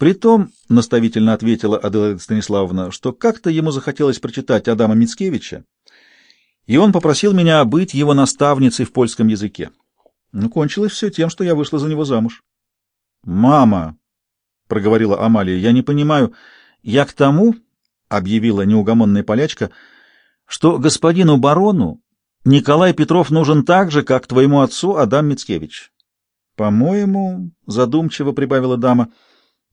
Притом, — наставительно ответила Аделаида Станиславовна, — что как-то ему захотелось прочитать Адама Мицкевича, и он попросил меня быть его наставницей в польском языке. Ну, кончилось все тем, что я вышла за него замуж. — Мама, — проговорила Амалия, — я не понимаю, я к тому, — объявила неугомонная полячка, — что господину барону Николай Петров нужен так же, как твоему отцу Адам Мицкевич. — По-моему, — задумчиво прибавила дама, —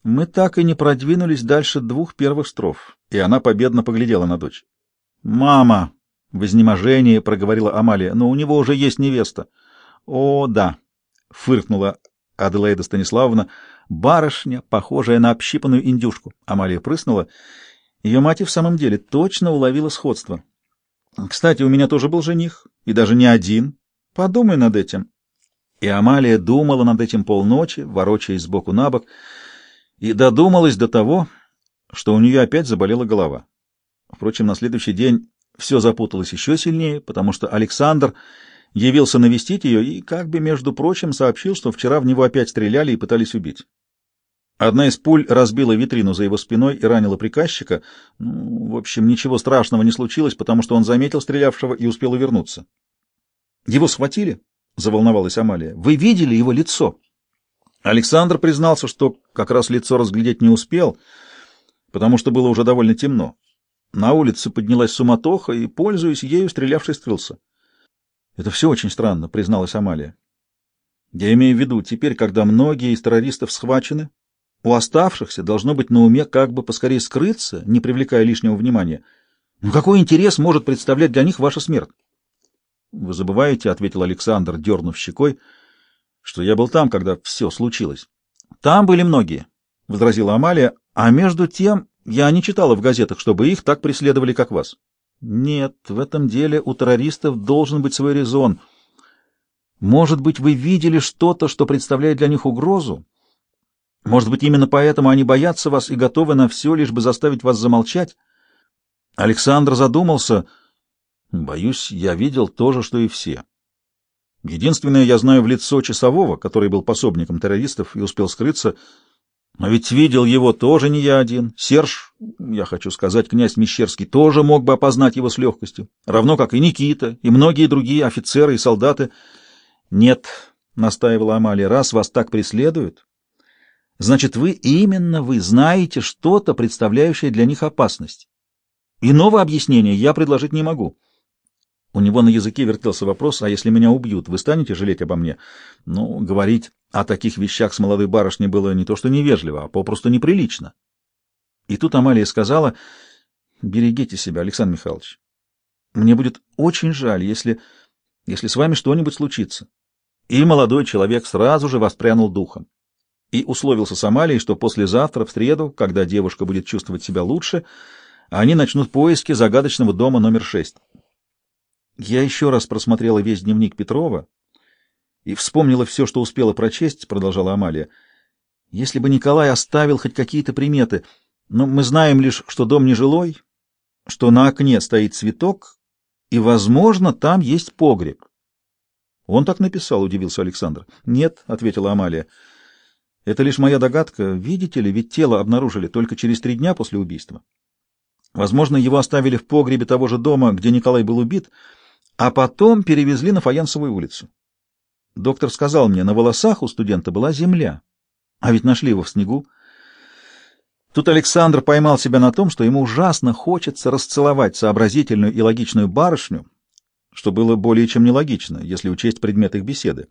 мы так и не продвинулись дальше двух первых строф, и она победно поглядела на дочь. — Мама! — в изнеможении проговорила Амалия, — но у него уже есть невеста. — О, да! — фыркнула Аделаида Станиславовна. — Барышня, похожая на общипанную индюшку. Амалия прыснула. Ее мать и в самом деле точно уловила сходство. Кстати, у меня тоже был жених, и даже не один. Подумай над этим. И Амалия думала над этим полночи, ворочаясь сбоку на бок, и додумалась до того, что у нее опять заболела голова. Впрочем, на следующий день все запуталось еще сильнее, потому что Александр явился навестить ее и, как бы, между прочим, сообщил, что вчера в него опять стреляли и пытались убить. Одна из пуль разбила витрину за его спиной и ранила приказчика. Ну, в общем, ничего страшного не случилось, потому что он заметил стрелявшего и успел увернуться. «Его схватили?» — заволновалась Амалия. «Вы видели его лицо?» Александр признался, что как раз лицо разглядеть не успел, потому что было уже довольно темно. На улице поднялась суматоха, и, пользуясь ею, стрелявший скрылся. «Это все очень странно», — призналась Амалия. «Я имею в виду, теперь, когда многие из террористов схвачены, у оставшихся должно быть на уме как бы поскорее скрыться, не привлекая лишнего внимания. Ну какой интерес может представлять для них ваша смерть? — Вы забываете, — ответил Александр, дернув щекой, — что я был там, когда все случилось. — Там были многие, — возразила Амалия, — а между тем я не читала в газетах, чтобы их так преследовали, как вас. — Нет, в этом деле у террористов должен быть свой резон. Может быть, вы видели что-то, что представляет для них угрозу? — может быть, именно поэтому они боятся вас и готовы на все, лишь бы заставить вас замолчать? Александр задумался. Боюсь, я видел то же, что и все. Единственное, я знаю в лицо часового, который был пособником террористов и успел скрыться. Но ведь видел его тоже не я один. Серж, я хочу сказать, князь Мещерский, тоже мог бы опознать его с легкостью. Равно как и Никита, и многие другие офицеры и солдаты. Нет, — настаивала Амалия, — раз вас так преследуют, Значит, вы, именно вы, знаете что-то, представляющее для них опасность. Иного объяснения я предложить не могу. У него на языке вертелся вопрос, а если меня убьют, вы станете жалеть обо мне? Ну, говорить о таких вещах с молодой барышней было не то что невежливо, а попросту неприлично. И тут Амалия сказала, берегите себя, Александр Михайлович. Мне будет очень жаль, если, если с вами что-нибудь случится. И молодой человек сразу же воспрянул духом и условился с Амалией, что послезавтра, в среду, когда девушка будет чувствовать себя лучше, они начнут поиски загадочного дома номер шесть. Я еще раз просмотрела весь дневник Петрова и вспомнила все, что успела прочесть, — продолжала Амалия. Если бы Николай оставил хоть какие-то приметы, но мы знаем лишь, что дом нежилой, что на окне стоит цветок, и, возможно, там есть погреб. Он так написал, — удивился Александр. — Нет, — ответила Амалия. — это лишь моя догадка. Видите ли, ведь тело обнаружили только через три дня после убийства. Возможно, его оставили в погребе того же дома, где Николай был убит, а потом перевезли на Фаянсовую улицу. Доктор сказал мне, на волосах у студента была земля, а ведь нашли его в снегу. Тут Александр поймал себя на том, что ему ужасно хочется расцеловать сообразительную и логичную барышню, что было более чем нелогично, если учесть предмет их беседы.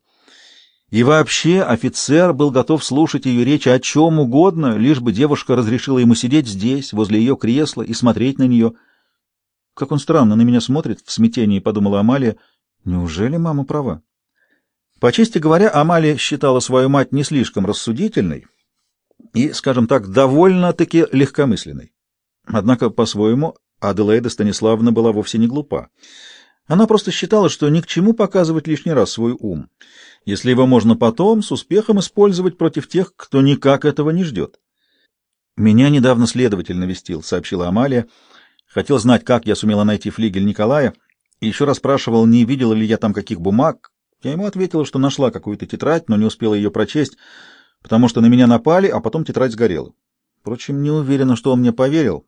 И вообще офицер был готов слушать ее речи о чем угодно, лишь бы девушка разрешила ему сидеть здесь, возле ее кресла, и смотреть на нее. Как он странно на меня смотрит, в смятении подумала Амалия. Неужели мама права? По чести говоря, Амалия считала свою мать не слишком рассудительной и, скажем так, довольно-таки легкомысленной. Однако, по-своему, Аделаида Станиславовна была вовсе не глупа. Она просто считала, что ни к чему показывать лишний раз свой ум, если его можно потом с успехом использовать против тех, кто никак этого не ждет. «Меня недавно следователь навестил», — сообщила Амалия. «Хотел знать, как я сумела найти флигель Николая, и еще раз спрашивал, не видела ли я там каких бумаг. Я ему ответила, что нашла какую-то тетрадь, но не успела ее прочесть, потому что на меня напали, а потом тетрадь сгорела. Впрочем, не уверена, что он мне поверил.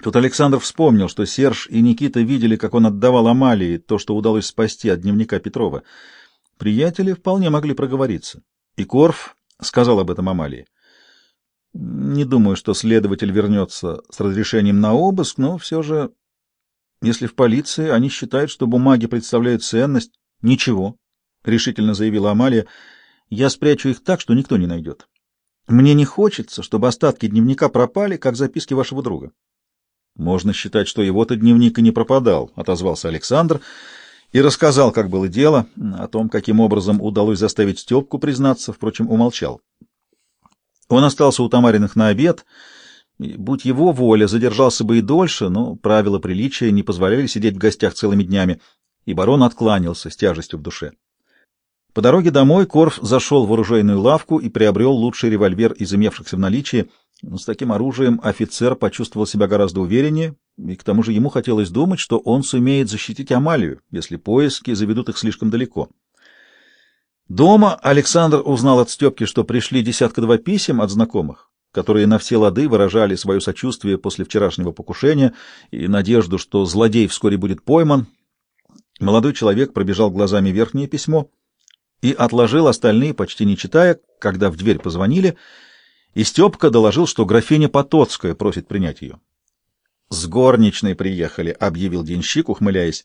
Тут Александр вспомнил, что Серж и Никита видели, как он отдавал Амалии то, что удалось спасти от дневника Петрова. Приятели вполне могли проговориться. И Корф сказал об этом Амалии. Не думаю, что следователь вернется с разрешением на обыск, но все же, если в полиции они считают, что бумаги представляют ценность, ничего, — решительно заявила Амалия, — я спрячу их так, что никто не найдет. Мне не хочется, чтобы остатки дневника пропали, как записки вашего друга. Можно считать, что его-то дневник и не пропадал, — отозвался Александр и рассказал, как было дело, о том, каким образом удалось заставить Степку признаться, впрочем, умолчал. Он остался у Тамариных на обед, будь его воля, задержался бы и дольше, но правила приличия не позволяли сидеть в гостях целыми днями, и барон откланялся с тяжестью в душе. По дороге домой Корф зашел в оружейную лавку и приобрел лучший револьвер из имевшихся в наличии. С таким оружием офицер почувствовал себя гораздо увереннее, и к тому же ему хотелось думать, что он сумеет защитить Амалию, если поиски заведут их слишком далеко. Дома Александр узнал от Степки, что пришли десятка-два писем от знакомых, которые на все лады выражали свое сочувствие после вчерашнего покушения и надежду, что злодей вскоре будет пойман. Молодой человек пробежал глазами верхнее письмо и отложил остальные, почти не читая, когда в дверь позвонили, и Степка доложил, что графиня Потоцкая просит принять ее. «С горничной приехали», — объявил денщик, ухмыляясь.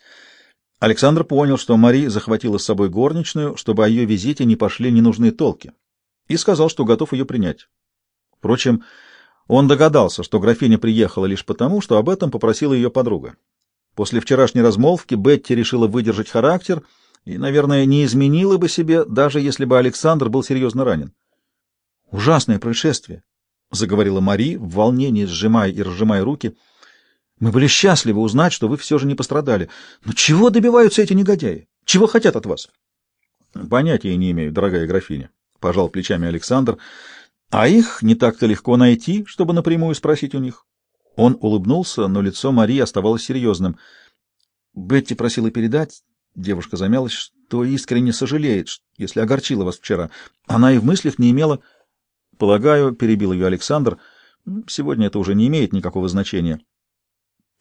Александр понял, что Мари захватила с собой горничную, чтобы о ее визите не пошли ненужные толки, и сказал, что готов ее принять. Впрочем, он догадался, что графиня приехала лишь потому, что об этом попросила ее подруга. После вчерашней размолвки Бетти решила выдержать характер и, наверное, не изменила бы себе, даже если бы Александр был серьезно ранен. «Ужасное происшествие», — заговорила Мари, в волнении сжимая и разжимая руки — мы были счастливы узнать, что вы все же не пострадали. Но чего добиваются эти негодяи? Чего хотят от вас? Понятия не имею, дорогая графиня, — пожал плечами Александр. А их не так-то легко найти, чтобы напрямую спросить у них. Он улыбнулся, но лицо Марии оставалось серьезным. Бетти просила передать, девушка замялась, что искренне сожалеет, если огорчила вас вчера. Она и в мыслях не имела... Полагаю, — перебил ее Александр, — сегодня это уже не имеет никакого значения.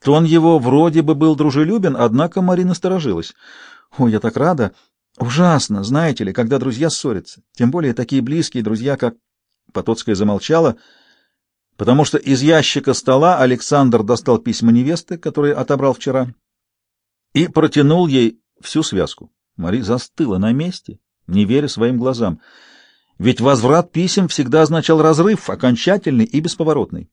Тон его вроде бы был дружелюбен, однако Марина сторожилась. «Ой, я так рада! Ужасно, знаете ли, когда друзья ссорятся, тем более такие близкие друзья, как...» Потоцкая замолчала, потому что из ящика стола Александр достал письма невесты, которые отобрал вчера, и протянул ей всю связку. Мари застыла на месте, не веря своим глазам. Ведь возврат писем всегда означал разрыв, окончательный и бесповоротный.